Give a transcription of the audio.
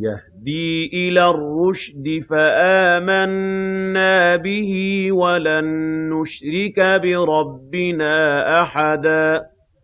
يَهْدِي إِلَى الرُّشْدِ فَآمَنَّا بِهِ ۖ وَلَن نُّشْرِكَ بِرَبِّنَا أَحَدًا.